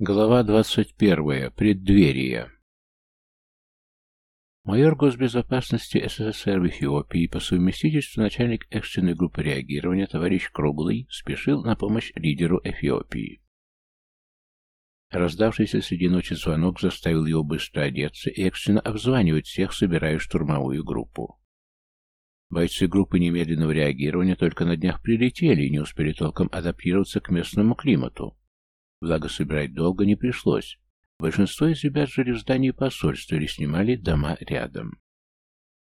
Глава 21. Преддверие. Майор госбезопасности СССР в Эфиопии по совместительству начальник экстренной группы реагирования товарищ Круглый спешил на помощь лидеру Эфиопии. Раздавшийся среди ночи звонок заставил его быстро одеться и экстренно обзванивать всех, собирая штурмовую группу. Бойцы группы немедленного реагирования только на днях прилетели и не успели толком адаптироваться к местному климату, Благо, собирать долго не пришлось. Большинство из ребят жили в здании посольства или снимали дома рядом.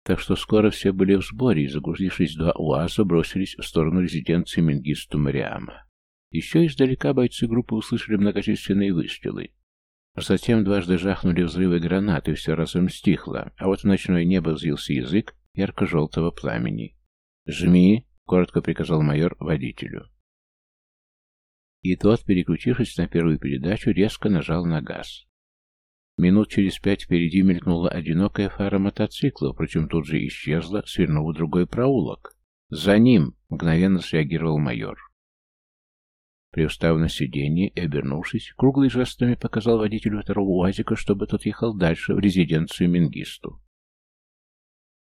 Так что скоро все были в сборе и, загрузившись два УАЗа, бросились в сторону резиденции Мингисту Мариама. Еще издалека бойцы группы услышали многочисленные выстрелы. Затем дважды жахнули взрывы гранаты, и все разом стихло, а вот в ночное небо взвился язык ярко-желтого пламени. «Жми!» — коротко приказал майор водителю. И тот, переключившись на первую передачу, резко нажал на газ. Минут через пять впереди мелькнула одинокая фара мотоцикла, впрочем, тут же исчезла, свернув в другой проулок. «За ним!» — мгновенно среагировал майор. Привстав на сиденье и обернувшись, круглый жестами показал водителю второго УАЗика, чтобы тот ехал дальше, в резиденцию Мингисту.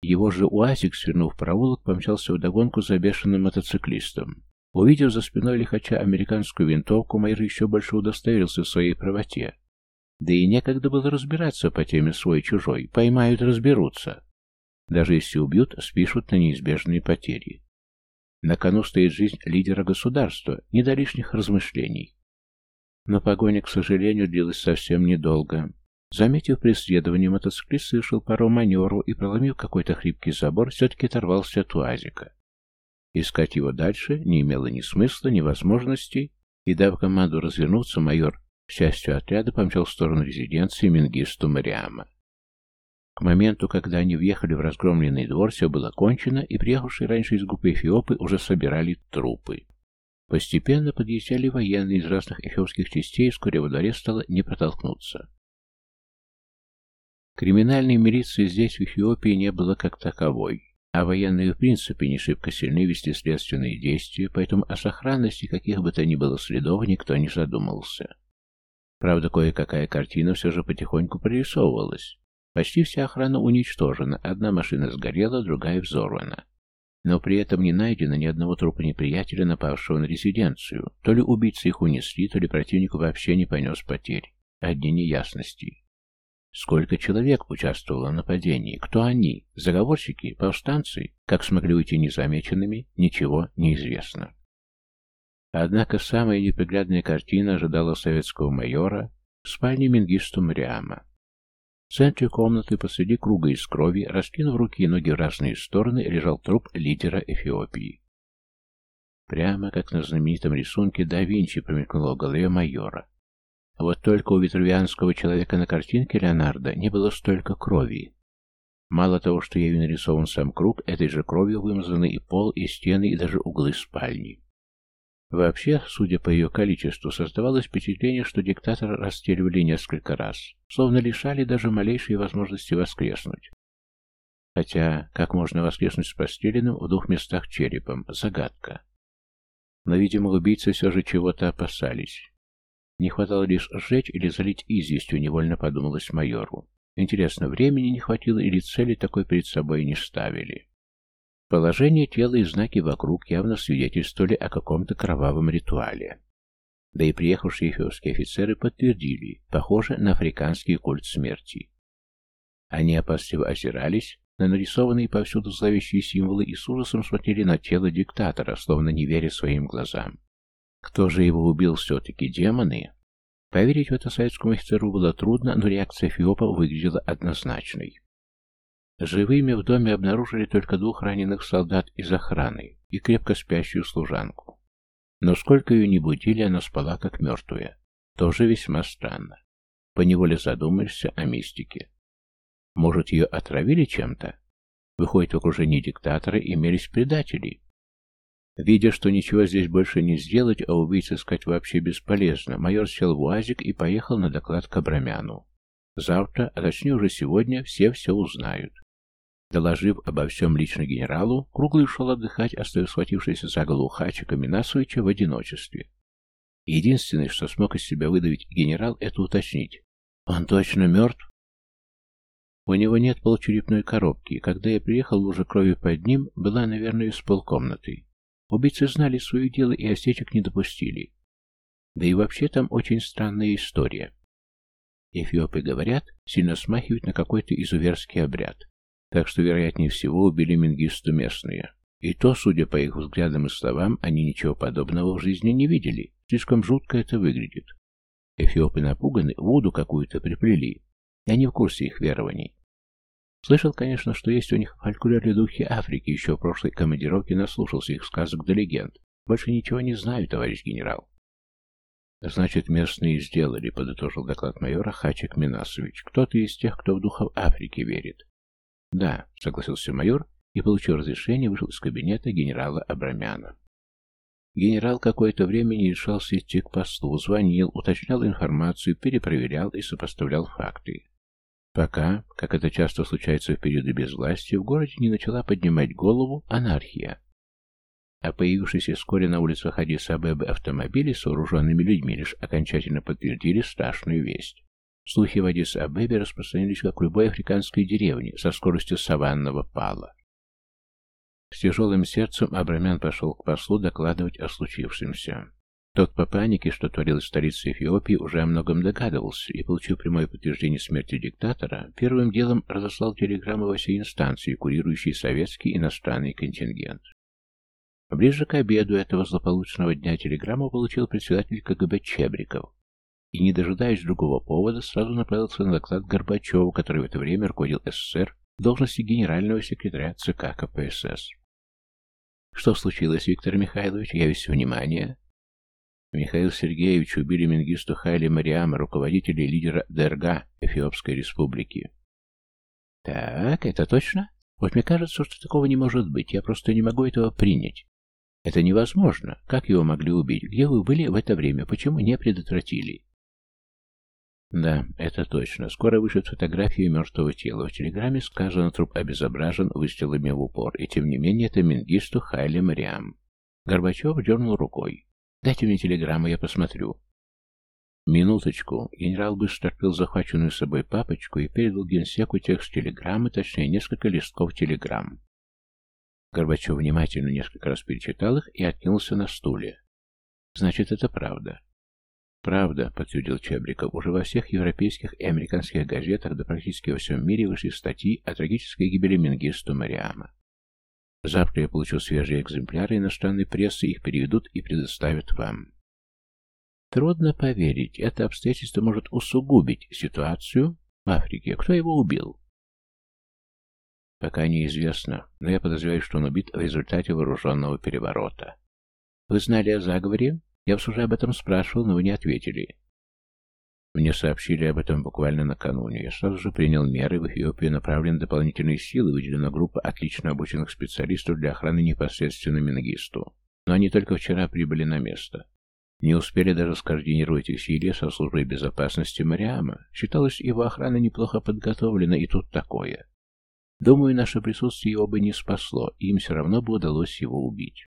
Его же УАЗик, свернув проулок, помчался вдогонку за бешеным мотоциклистом. Увидев за спиной лихача американскую винтовку, майор еще больше удостоверился в своей правоте. Да и некогда было разбираться по теме свой-чужой. Поймают, разберутся. Даже если убьют, спишут на неизбежные потери. На кону стоит жизнь лидера государства, не до лишних размышлений. Но погоня, к сожалению, длилась совсем недолго. Заметив преследование, мотоциклист совершил пару маневров и, проломив какой-то хрипкий забор, все-таки оторвался от уазика. Искать его дальше не имело ни смысла, ни возможности, и, дав команду развернуться, майор, к счастью отряда, помчал в сторону резиденции Мингисту Мариама. К моменту, когда они въехали в разгромленный двор, все было кончено, и приехавшие раньше из группы эфиопы уже собирали трупы. Постепенно подъезжали военные из разных эфиопских частей, и вскоре во дворе стало не протолкнуться. Криминальной милиции здесь, в Эфиопии, не было как таковой. А военные в принципе не шибко сильны вести следственные действия, поэтому о сохранности каких бы то ни было следов никто не задумался. Правда, кое-какая картина все же потихоньку прорисовывалась. Почти вся охрана уничтожена, одна машина сгорела, другая взорвана. Но при этом не найдено ни одного трупа неприятеля, напавшего на резиденцию. То ли убийцы их унесли, то ли противник вообще не понес потерь. Одни неясности. Сколько человек участвовало в нападении? Кто они? Заговорщики? Повстанцы? Как смогли уйти незамеченными? Ничего не известно. Однако самая неприглядная картина ожидала советского майора в спальне Мингисту Мариама. В центре комнаты посреди круга из крови, раскинув руки и ноги в разные стороны, лежал труп лидера Эфиопии. Прямо как на знаменитом рисунке да Винчи промелькнуло в голове майора. Вот только у витрувианского человека на картинке Леонардо не было столько крови. Мало того, что ею нарисован сам круг, этой же кровью вымазаны и пол, и стены, и даже углы спальни. Вообще, судя по ее количеству, создавалось впечатление, что диктатора расстреливали несколько раз, словно лишали даже малейшей возможности воскреснуть. Хотя, как можно воскреснуть с постреленным в двух местах черепом? Загадка. Но, видимо, убийцы все же чего-то опасались. Не хватало лишь сжечь или залить известью, невольно подумалось майору. Интересно, времени не хватило или цели такой перед собой не ставили? Положение тела и знаки вокруг явно свидетельствовали о каком-то кровавом ритуале. Да и приехавшие эфиопские офицеры подтвердили, похоже на африканский культ смерти. Они опасливо озирались на нарисованные повсюду зловещие символы и с ужасом смотрели на тело диктатора, словно не веря своим глазам. Кто же его убил все-таки, демоны? Поверить в это советскому офицеру было трудно, но реакция Фиопа выглядела однозначной. Живыми в доме обнаружили только двух раненых солдат из охраны и крепко спящую служанку. Но сколько ее не будили, она спала как мертвая. Тоже весьма странно. Поневоле задумаешься о мистике. Может, ее отравили чем-то? Выходит, в окружении диктатора имелись предатели, Видя, что ничего здесь больше не сделать, а убийц искать вообще бесполезно, майор сел в УАЗик и поехал на доклад к Абрамяну. Завтра, а точнее уже сегодня, все все узнают. Доложив обо всем лично генералу, Круглый ушел отдыхать, оставив схватившийся за голову Хачика Минасовича в одиночестве. Единственное, что смог из себя выдавить генерал, это уточнить. «Он точно мертв?» У него нет полчерепной коробки, когда я приехал, уже крови под ним была, наверное, с полкомнаты. Убийцы знали свое дело и осечек не допустили. Да и вообще там очень странная история. Эфиопы, говорят, сильно смахивают на какой-то изуверский обряд. Так что, вероятнее всего, убили Мингисту местные. И то, судя по их взглядам и словам, они ничего подобного в жизни не видели. Слишком жутко это выглядит. Эфиопы напуганы, воду какую-то приплели. Я не в курсе их верований. Слышал, конечно, что есть у них фольклорные духи Африки, еще в прошлой командировке наслушался их сказок до легенд. Больше ничего не знаю, товарищ генерал. Значит, местные сделали, подытожил доклад майора Хачик Минасович. Кто-то из тех, кто в духов Африки верит. Да, согласился майор и, получив разрешение, вышел из кабинета генерала Абрамяна. Генерал какое-то время не решался идти к посту, звонил, уточнял информацию, перепроверял и сопоставлял факты. Пока, как это часто случается в периоды безвластия, в городе не начала поднимать голову анархия. А появившиеся вскоре на улицах Адис-Абебы автомобили с вооруженными людьми лишь окончательно подтвердили страшную весть. Слухи в Адис-Абебе распространились как в любой африканской деревне со скоростью саванного пала. С тяжелым сердцем Абрамян пошел к послу докладывать о случившемся. Тот по панике, что творилось в столице Эфиопии, уже о многом догадывался и, получив прямое подтверждение смерти диктатора, первым делом разослал телеграммы во все инстанции, курирующие советский иностранный контингент. Ближе к обеду этого злополучного дня телеграмму получил председатель КГБ Чебриков и, не дожидаясь другого повода, сразу направился на доклад Горбачеву, который в это время руководил СССР в должности генерального секретаря ЦК КПСС. «Что случилось, Виктор Михайлович? Я весь внимание». Михаил Сергеевич убили Менгисту Хайли Мариама, руководителя и лидера ДРГ Эфиопской республики. Так, это точно? Вот мне кажется, что такого не может быть. Я просто не могу этого принять. Это невозможно. Как его могли убить? Где вы были в это время? Почему не предотвратили? Да, это точно. Скоро вышлют фотографию мертвого тела. В телеграмме сказано, труп обезображен выстрелами в упор. И тем не менее, это Менгисту Хайли Мариам. Горбачев дернул рукой. Дайте мне телеграмму, я посмотрю. Минуточку. Генерал быстро открыл захваченную собой папочку и передал генсеку текст телеграммы, точнее, несколько листков телеграмм. Горбачев внимательно несколько раз перечитал их и откинулся на стуле. Значит, это правда. Правда, подтвердил Чебриков. Уже во всех европейских и американских газетах, да практически во всем мире вышли статьи о трагической гибели Менгисту Мариама. Завтра я получу свежие экземпляры иностранной прессы, их переведут и предоставят вам. Трудно поверить, это обстоятельство может усугубить ситуацию в Африке. Кто его убил? Пока неизвестно, но я подозреваю, что он убит в результате вооруженного переворота. Вы знали о заговоре? Я вас уже об этом спрашивал, но вы не ответили. Мне сообщили об этом буквально накануне. Я сразу же принял меры. В Эфиопию направлены дополнительные силы, выделена группа отлично обученных специалистов для охраны непосредственно Минагисту. Но они только вчера прибыли на место. Не успели даже скоординировать усилия со службой безопасности Мариама. Считалось, его охрана неплохо подготовлена, и тут такое. Думаю, наше присутствие его бы не спасло, и им все равно бы удалось его убить.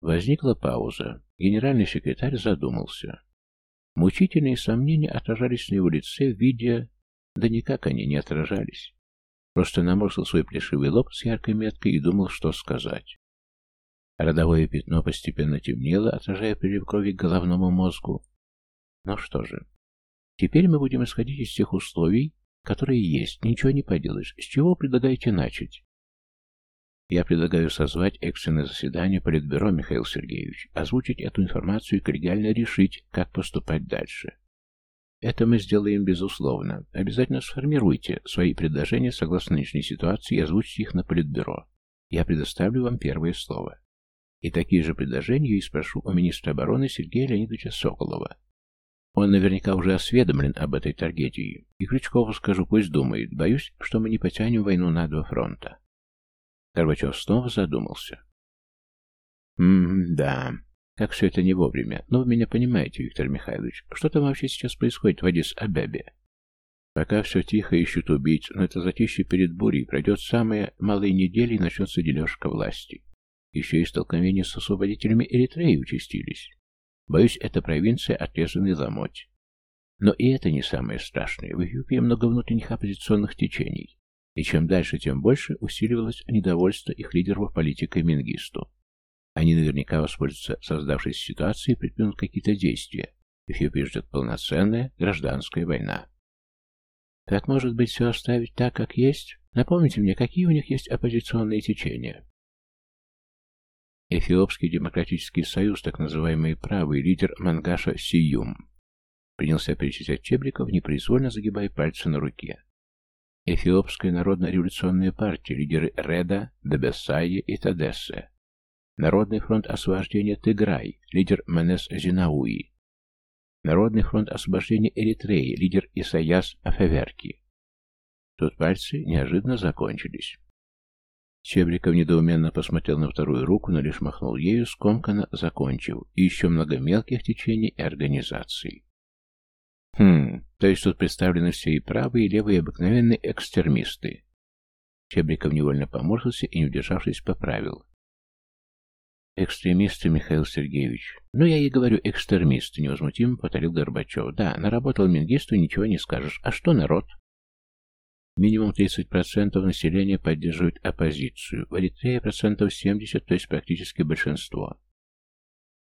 Возникла пауза. Генеральный секретарь задумался. Мучительные сомнения отражались на его лице в виде... Да никак они не отражались. Просто наморщил свой плешивый лоб с яркой меткой и думал, что сказать. Родовое пятно постепенно темнело, отражая прилив крови к головному мозгу. Ну что же, теперь мы будем исходить из тех условий, которые есть, ничего не поделаешь. С чего предлагаете начать? Я предлагаю созвать экстренное заседание Политбюро, Михаил Сергеевич, озвучить эту информацию и коллегиально решить, как поступать дальше. Это мы сделаем безусловно. Обязательно сформируйте свои предложения согласно нынешней ситуации и озвучьте их на Политбюро. Я предоставлю вам первое слово. И такие же предложения я и спрошу у министра обороны Сергея Леонидовича Соколова. Он наверняка уже осведомлен об этой трагедии. И Крючкову скажу, пусть думает. Боюсь, что мы не потянем войну на два фронта. Горбачев снова задумался. «М-да, как все это не вовремя. Но вы меня понимаете, Виктор Михайлович. Что там вообще сейчас происходит в Адис-Абебе? Пока все тихо, ищут убийц, но это затишье перед бурей. Пройдет самые малые недели и начнется дележка власти. Еще и столкновения с освободителями Эритреи участились. Боюсь, это провинция отрезанный ломоть. Но и это не самое страшное. В Эфиопии много внутренних оппозиционных течений. И чем дальше, тем больше усиливалось недовольство их лидеров политикой Мингисту. Они наверняка воспользуются создавшейся ситуацией и предпримут какие-то действия. Эфиопию ждет полноценная гражданская война. Как может быть все оставить так, как есть? Напомните мне, какие у них есть оппозиционные течения? Эфиопский демократический союз, так называемый правый лидер Мангаша Сиюм, принялся перечислять Чебриков, непроизвольно загибая пальцы на руке. Эфиопская народно-революционная партия, лидеры Реда, Дебесайи и Тадессе. Народный фронт освобождения Тыграй, лидер Менес Зинауи. Народный фронт освобождения Эритреи, лидер Исаяс Афеверки. Тут пальцы неожиданно закончились. Чебриков недоуменно посмотрел на вторую руку, но лишь махнул ею, скомканно закончив, и еще много мелких течений и организаций. Хм, то есть тут представлены все и правые, и левые обыкновенные экстермисты. Чебриков невольно поморщился и, не удержавшись, поправил. «Экстремисты, Михаил Сергеевич. Ну, я и говорю, экстремисты», — невозмутимо повторил Горбачев. «Да, наработал Мингисту, ничего не скажешь. А что народ?» Минимум 30% населения поддерживает оппозицию. В Эритрее процентов 70, то есть практически большинство.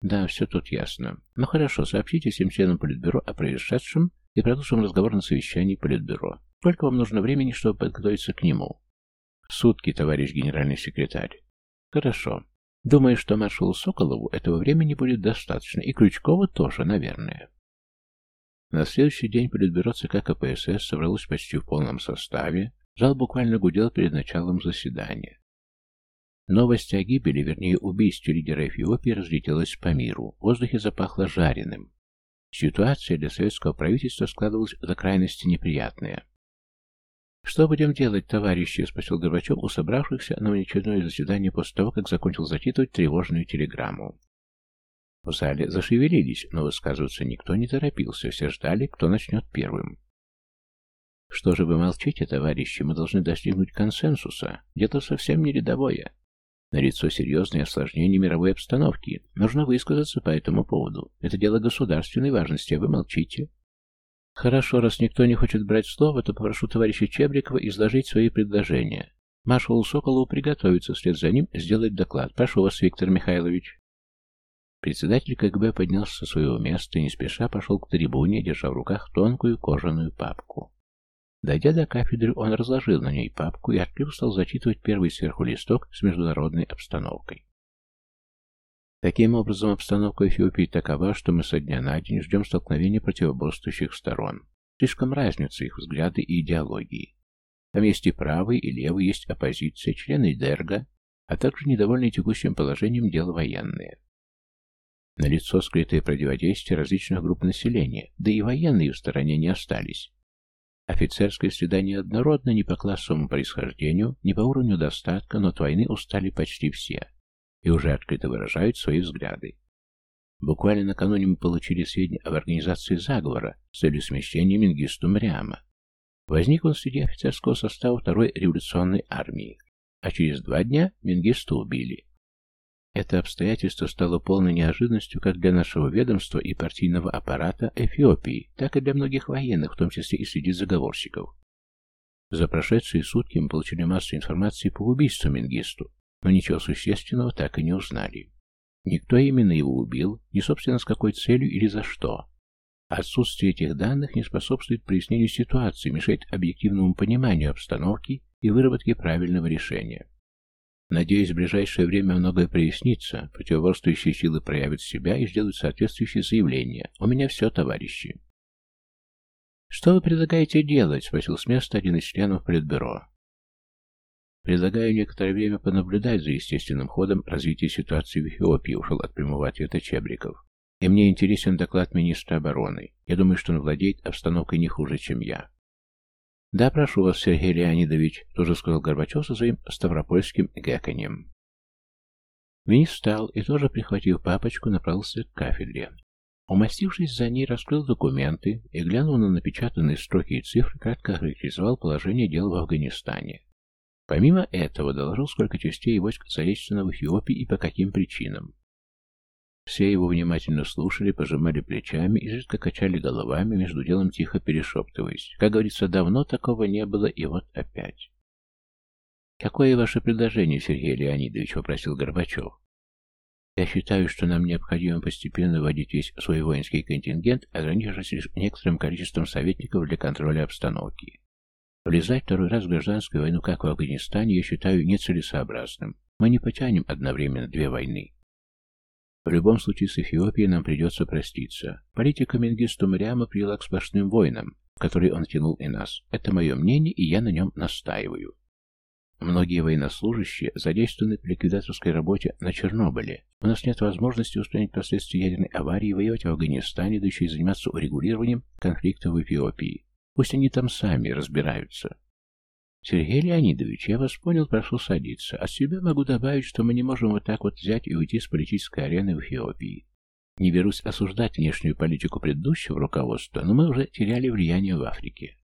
Да, все тут ясно. Ну хорошо, сообщите всем членам Политбюро о происшедшем и продолжим разговор на совещании Политбюро. Сколько вам нужно времени, чтобы подготовиться к нему? Сутки, товарищ генеральный секретарь. Хорошо. Думаю, что маршалу Соколову этого времени будет достаточно, и Крючкову тоже, наверное. На следующий день Политбюро ЦК КПСС собралось почти в полном составе, зал буквально гудел перед началом заседания. Новость о гибели, вернее убийстве лидера Эфиопии разлетелась по миру. В воздухе запахло жареным. Ситуация для советского правительства складывалась до крайности неприятная. «Что будем делать, товарищи?» — спросил Горбачев у собравшихся на внеочередное заседание после того, как закончил зачитывать тревожную телеграмму. В зале зашевелились, но высказываться никто не торопился, все ждали, кто начнет первым. «Что же вы молчите, товарищи? Мы должны достигнуть консенсуса. Где-то совсем не рядовое. Налицо серьезные осложнения мировой обстановки. Нужно высказаться по этому поводу. Это дело государственной важности, а вы молчите. Хорошо, раз никто не хочет брать слово, то попрошу товарища Чебрикова изложить свои предложения. Маршалу Соколову приготовиться, вслед за ним сделать доклад. Прошу вас, Виктор Михайлович. Председатель КГБ поднялся со своего места и не спеша пошел к трибуне, держа в руках тонкую кожаную папку. Дойдя до кафедры, он разложил на ней папку и, открыв, стал зачитывать первый сверху листок с международной обстановкой. Таким образом, обстановка Эфиопии такова, что мы со дня на день ждем столкновения противоборствующих сторон. Слишком разница их взгляды и идеологии. Там есть и правый, и левый, есть оппозиция, члены Дерга, а также недовольные текущим положением дела военные. Налицо скрытое противодействие различных групп населения, да и военные в стороне не остались. Офицерская среда неоднородна ни по классовому происхождению, ни по уровню достатка, но от войны устали почти все и уже открыто выражают свои взгляды. Буквально накануне мы получили сведения об организации заговора с целью смещения Мингисту Мариама. Возник он среди офицерского состава второй революционной армии, а через два дня Мингисту убили. Это обстоятельство стало полной неожиданностью как для нашего ведомства и партийного аппарата Эфиопии, так и для многих военных, в том числе и среди заговорщиков. За прошедшие сутки мы получили массу информации по убийству Мингисту, но ничего существенного так и не узнали. Никто именно его убил, ни собственно с какой целью или за что. Отсутствие этих данных не способствует прояснению ситуации, мешает объективному пониманию обстановки и выработке правильного решения. Надеюсь, в ближайшее время многое прояснится, противоборствующие силы проявят себя и сделают соответствующие заявления. У меня все, товарищи. «Что вы предлагаете делать?» — спросил с места один из членов Политбюро. «Предлагаю некоторое время понаблюдать за естественным ходом развития ситуации в Эфиопии», — ушел от прямого ответа Чебриков. «И мне интересен доклад министра обороны. Я думаю, что он владеет обстановкой не хуже, чем я». «Да, прошу вас, Сергей Леонидович», — тоже сказал Горбачев со своим ставропольским гэканьем. Министр встал и, тоже прихватив папочку, направился к кафедре. Умастившись за ней, раскрыл документы и, глянув на напечатанные строки и цифры, кратко характеризовал положение дел в Афганистане. Помимо этого, доложил, сколько частей войск задействовано в Эфиопии и по каким причинам. Все его внимательно слушали, пожимали плечами, изредка качали головами, между делом тихо перешептываясь. Как говорится, давно такого не было, и вот опять. «Какое ваше предложение, Сергей Леонидович?» — попросил Горбачев. «Я считаю, что нам необходимо постепенно вводить весь свой воинский контингент, ограничившись лишь некоторым количеством советников для контроля обстановки. Влезать второй раз в гражданскую войну, как в Афганистане, я считаю нецелесообразным. Мы не потянем одновременно две войны. В любом случае с Эфиопией нам придется проститься. Политика Менгисту Мариама привела к сплошным войнам, в которые он тянул и нас. Это мое мнение, и я на нем настаиваю. Многие военнослужащие задействованы в ликвидаторской работе на Чернобыле. У нас нет возможности устранить последствия ядерной аварии, воевать в Афганистане, да еще и заниматься урегулированием конфликта в Эфиопии. Пусть они там сами разбираются. Сергей Леонидович, я вас понял, прошу садиться. От себя могу добавить, что мы не можем вот так вот взять и уйти с политической арены в Эфиопии. Не берусь осуждать внешнюю политику предыдущего руководства, но мы уже теряли влияние в Африке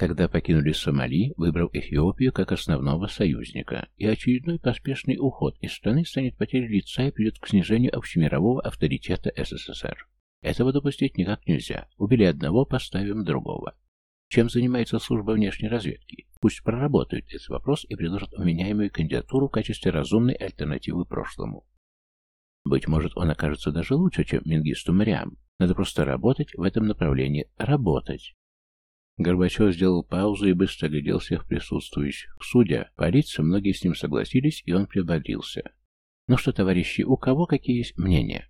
когда покинули Сомали, выбрав Эфиопию как основного союзника, и очередной поспешный уход из страны станет потерей лица и приведет к снижению общемирового авторитета СССР. Этого допустить никак нельзя. Убили одного, поставим другого. Чем занимается служба внешней разведки? Пусть проработают этот вопрос и предложат уменяемую кандидатуру в качестве разумной альтернативы прошлому. Быть может, он окажется даже лучше, чем Мингисту Мариам. Надо просто работать в этом направлении. Работать. Горбачев сделал паузу и быстро глядел всех присутствующих. Судя по лицам, многие с ним согласились, и он приободрился. «Ну что, товарищи, у кого какие есть мнения?»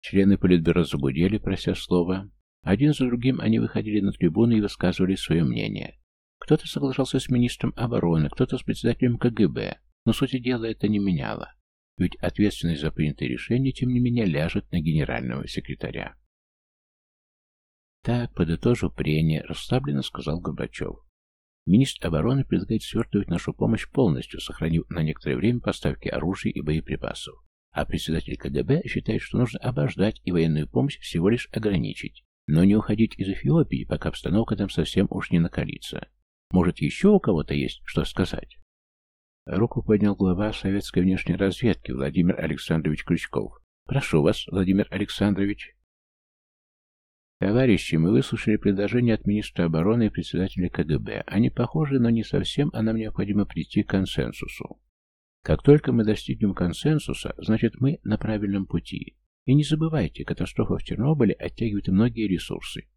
Члены Политбюро загудели, прося слова. Один за другим они выходили на трибуны и высказывали свое мнение. Кто-то соглашался с министром обороны, кто-то с председателем КГБ, но сути дела это не меняло. Ведь ответственность за принятое решение, тем не менее, ляжет на генерального секретаря. «Так, подытожу прение», — расслабленно сказал Горбачев. Министр обороны предлагает свертывать нашу помощь полностью, сохранив на некоторое время поставки оружия и боеприпасов. А председатель КГБ считает, что нужно обождать и военную помощь всего лишь ограничить. Но не уходить из Эфиопии, пока обстановка там совсем уж не накалится. Может, еще у кого-то есть что сказать? Руку поднял глава советской внешней разведки Владимир Александрович Крючков. «Прошу вас, Владимир Александрович». Товарищи, мы выслушали предложение от министра обороны и председателя КГБ. Они похожи, но не совсем, а нам необходимо прийти к консенсусу. Как только мы достигнем консенсуса, значит мы на правильном пути. И не забывайте, катастрофа в Чернобыле оттягивает многие ресурсы.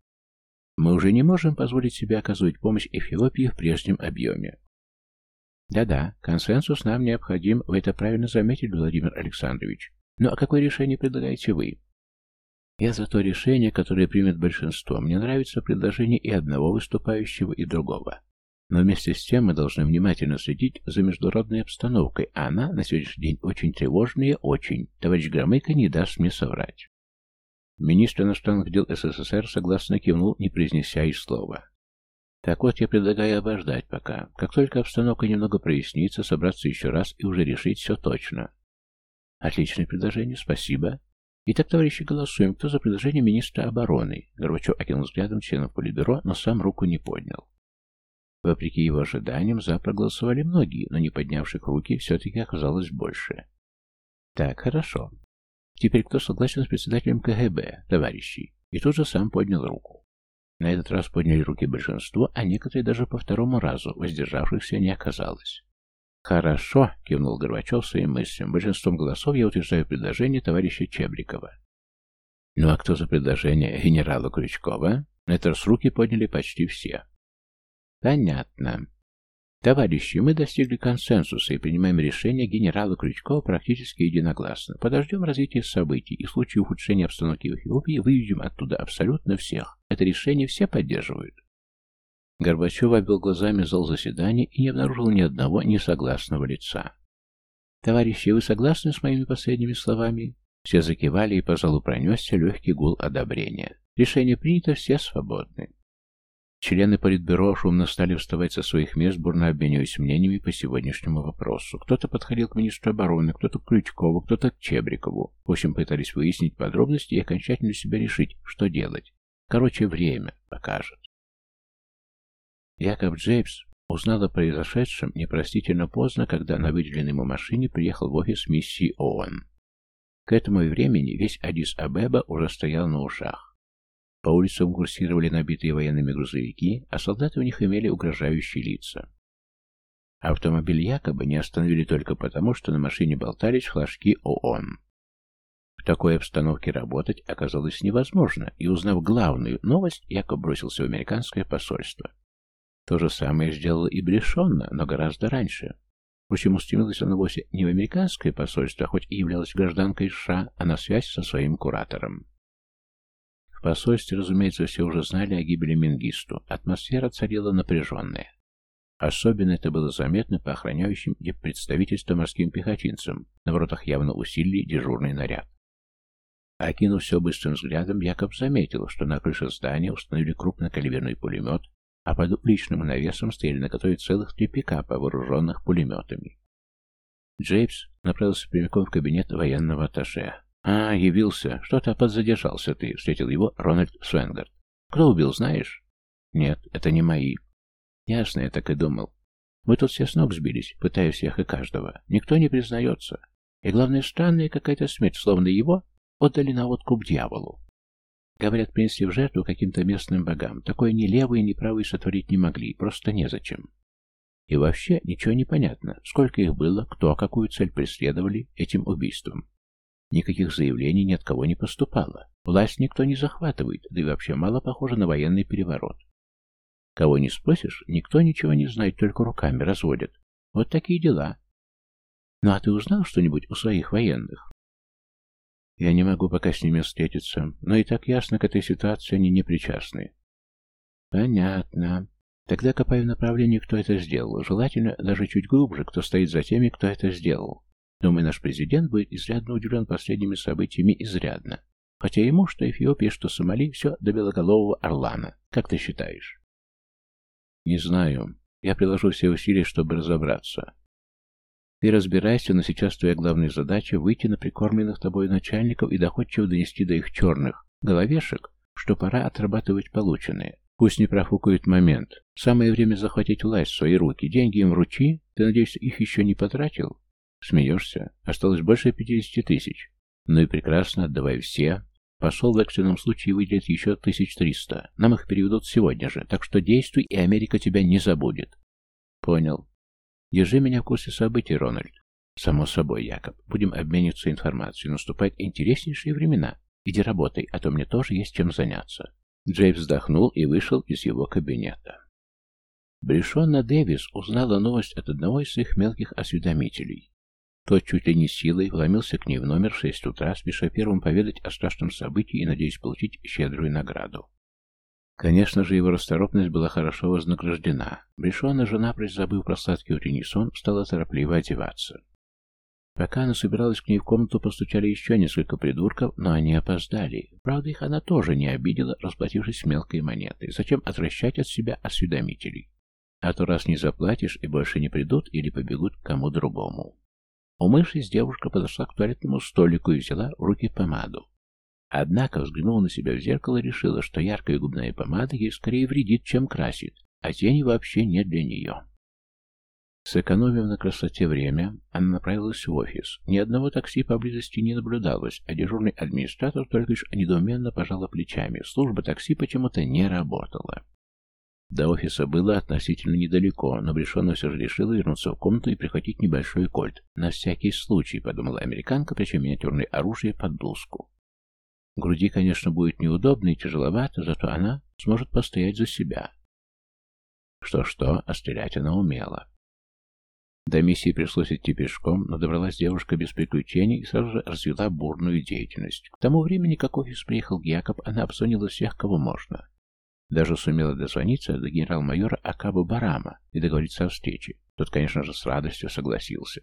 Мы уже не можем позволить себе оказывать помощь Эфиопии в прежнем объеме. Да-да, консенсус нам необходим, вы это правильно заметили, Владимир Александрович. Ну а какое решение предлагаете вы? Я за то решение, которое примет большинство. Мне нравится предложение и одного выступающего, и другого. Но вместе с тем мы должны внимательно следить за международной обстановкой, а она на сегодняшний день очень тревожная, очень. Товарищ Громыко не даст мне соврать. Министр иностранных дел СССР согласно кивнул, не произнеся и слова. Так вот, я предлагаю обождать пока. Как только обстановка немного прояснится, собраться еще раз и уже решить все точно. Отличное предложение, спасибо. Итак, товарищи, голосуем. Кто за предложение министра обороны? Горбачев окинул взглядом членов Политбюро, но сам руку не поднял. Вопреки его ожиданиям, за проголосовали многие, но не поднявших руки все-таки оказалось больше. Так, хорошо. Теперь кто согласен с председателем КГБ, товарищи? И тут же сам поднял руку. На этот раз подняли руки большинство, а некоторые даже по второму разу, воздержавшихся не оказалось. «Хорошо», — кивнул Горбачев своим мыслям. «Большинством голосов я утверждаю предложение товарища Чебрикова». «Ну а кто за предложение генерала Крючкова?» На этот раз руки подняли почти все. «Понятно. Товарищи, мы достигли консенсуса и принимаем решение генерала Крючкова практически единогласно. Подождем развития событий и в случае ухудшения обстановки в Эфиопии выведем оттуда абсолютно всех. Это решение все поддерживают». Горбачев обвел глазами зал заседания и не обнаружил ни одного несогласного лица. «Товарищи, вы согласны с моими последними словами?» Все закивали, и по залу пронесся легкий гул одобрения. Решение принято, все свободны. Члены Политбюро шумно стали вставать со своих мест, бурно обмениваясь мнениями по сегодняшнему вопросу. Кто-то подходил к министру обороны, кто-то к Крючкову, кто-то к Чебрикову. В общем, пытались выяснить подробности и окончательно себя решить, что делать. Короче, время покажет. Якоб Джейбс узнал о произошедшем непростительно поздно, когда на выделенной ему машине приехал в офис миссии ООН. К этому времени весь Адис-Абеба уже стоял на ушах. По улицам курсировали набитые военными грузовики, а солдаты у них имели угрожающие лица. Автомобиль якобы не остановили только потому, что на машине болтались флажки ООН. В такой обстановке работать оказалось невозможно, и, узнав главную новость, Якоб бросился в американское посольство. То же самое сделала и Брешонна, но гораздо раньше. Впрочем, устремилась она вовсе не в американское посольство, хоть и являлась гражданкой США, а на связь со своим куратором. В посольстве, разумеется, все уже знали о гибели Мингисту. Атмосфера царила напряженная. Особенно это было заметно по охраняющим представительство морским пехотинцам. На воротах явно усилили дежурный наряд. Окинув все быстрым взглядом, Якоб заметил, что на крыше здания установили крупнокалиберный пулемет, а под уличным навесом стояли на готове целых три пикапа, вооруженных пулеметами. Джеймс направился прямиком в кабинет военного атташе. «А, явился. Что-то подзадержался ты», — встретил его Рональд Свенгард. «Кто убил, знаешь?» «Нет, это не мои». «Ясно, я так и думал. Мы тут все с ног сбились, пытая всех и каждого. Никто не признается. И главное, странная какая-то смерть, словно его отдали на водку к дьяволу. Говорят, принесли в жертву каким-то местным богам. Такое ни левые, ни правые сотворить не могли, просто незачем. И вообще ничего не понятно, сколько их было, кто какую цель преследовали этим убийством. Никаких заявлений ни от кого не поступало. Власть никто не захватывает, да и вообще мало похоже на военный переворот. Кого не спросишь, никто ничего не знает, только руками разводят. Вот такие дела. Ну а ты узнал что-нибудь у своих военных? Я не могу пока с ними встретиться, но и так ясно к этой ситуации они не причастны. Понятно. Тогда копаю в направлении, кто это сделал. Желательно даже чуть глубже, кто стоит за теми, кто это сделал. Думаю, наш президент будет изрядно удивлен последними событиями изрядно. Хотя ему, что Эфиопия, что Сомали, все до белоголового Орлана. Как ты считаешь? Не знаю. Я приложу все усилия, чтобы разобраться. Ты разбирайся, но сейчас твоя главная задача — выйти на прикормленных тобой начальников и доходчиво донести до их черных головешек, что пора отрабатывать полученное. Пусть не профукают момент. Самое время захватить власть в свои руки. Деньги им вручи. Ты, надеюсь, их еще не потратил? Смеешься? Осталось больше пятидесяти тысяч. Ну и прекрасно, отдавай все. Посол в экстренном случае выделит еще тысяч триста. Нам их переведут сегодня же, так что действуй, и Америка тебя не забудет. Понял. Держи меня в курсе событий, Рональд. Само собой, Якоб. Будем обмениваться информацией. Наступают интереснейшие времена. Иди работай, а то мне тоже есть чем заняться. Джеймс вздохнул и вышел из его кабинета. Брешонна Дэвис узнала новость от одного из своих мелких осведомителей. Тот чуть ли не силой вломился к ней в номер в шесть утра, спеша первым поведать о страшном событии и надеясь получить щедрую награду. Конечно же, его расторопность была хорошо вознаграждена. Брешона, жена, забыв про сладкий утренний сон, стала торопливо одеваться. Пока она собиралась к ней в комнату, постучали еще несколько придурков, но они опоздали. Правда, их она тоже не обидела, расплатившись мелкой монетой. Зачем отвращать от себя осведомителей? А то раз не заплатишь, и больше не придут или побегут к кому другому. Умывшись, девушка подошла к туалетному столику и взяла в руки помаду. Однако, взглянула на себя в зеркало, решила, что яркая губная помада ей скорее вредит, чем красит, а тени вообще не для нее. Сэкономив на красоте время, она направилась в офис. Ни одного такси поблизости не наблюдалось, а дежурный администратор только лишь недоуменно пожала плечами. Служба такси почему-то не работала. До офиса было относительно недалеко, но Брешона все же решила вернуться в комнату и прихватить небольшой кольт. На всякий случай, подумала американка, причем миниатюрное оружие под блузку. Груди, конечно, будет неудобно и тяжеловато, зато она сможет постоять за себя. Что-что, а стрелять она умела. До миссии пришлось идти пешком, но добралась девушка без приключений и сразу же развела бурную деятельность. К тому времени, как офис приехал Якоб, она обзвонила всех, кого можно. Даже сумела дозвониться до генерал-майора Акабу Барама и договориться о встрече. Тот, конечно же, с радостью согласился.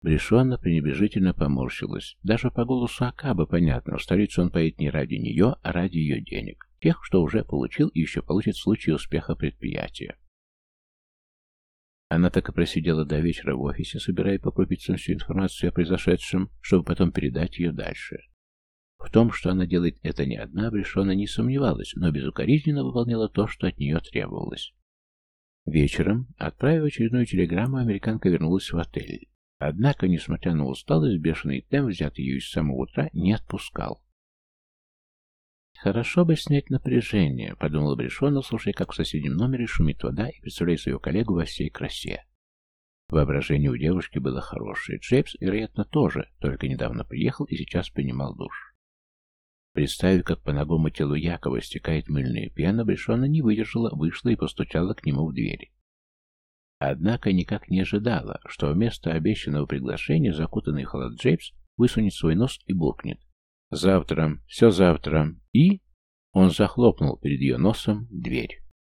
Брешонна пренебрежительно поморщилась. Даже по голосу Акаба понятно, в столицу он поедет не ради нее, а ради ее денег. Тех, что уже получил и еще получит в случае успеха предприятия. Она так и просидела до вечера в офисе, собирая по крупицам всю информацию о произошедшем, чтобы потом передать ее дальше. В том, что она делает это не одна, Брешона не сомневалась, но безукоризненно выполняла то, что от нее требовалось. Вечером, отправив очередную телеграмму, американка вернулась в отель. Однако, несмотря на усталость, бешеный темп, взятый ее с самого утра, не отпускал. «Хорошо бы снять напряжение», — подумал Брешонов, слушая, как в соседнем номере шумит вода и представляя свою коллегу во всей красе. Воображение у девушки было хорошее. Джеймс, вероятно, тоже, только недавно приехал и сейчас принимал душ. Представив, как по ногому телу Якова стекает мыльная пена, Брешона не выдержала, вышла и постучала к нему в дверь. Однако никак не ожидала, что вместо обещанного приглашения закутанный в халат Джеймс высунет свой нос и буркнет. «Завтра, все завтра». И он захлопнул перед ее носом дверь.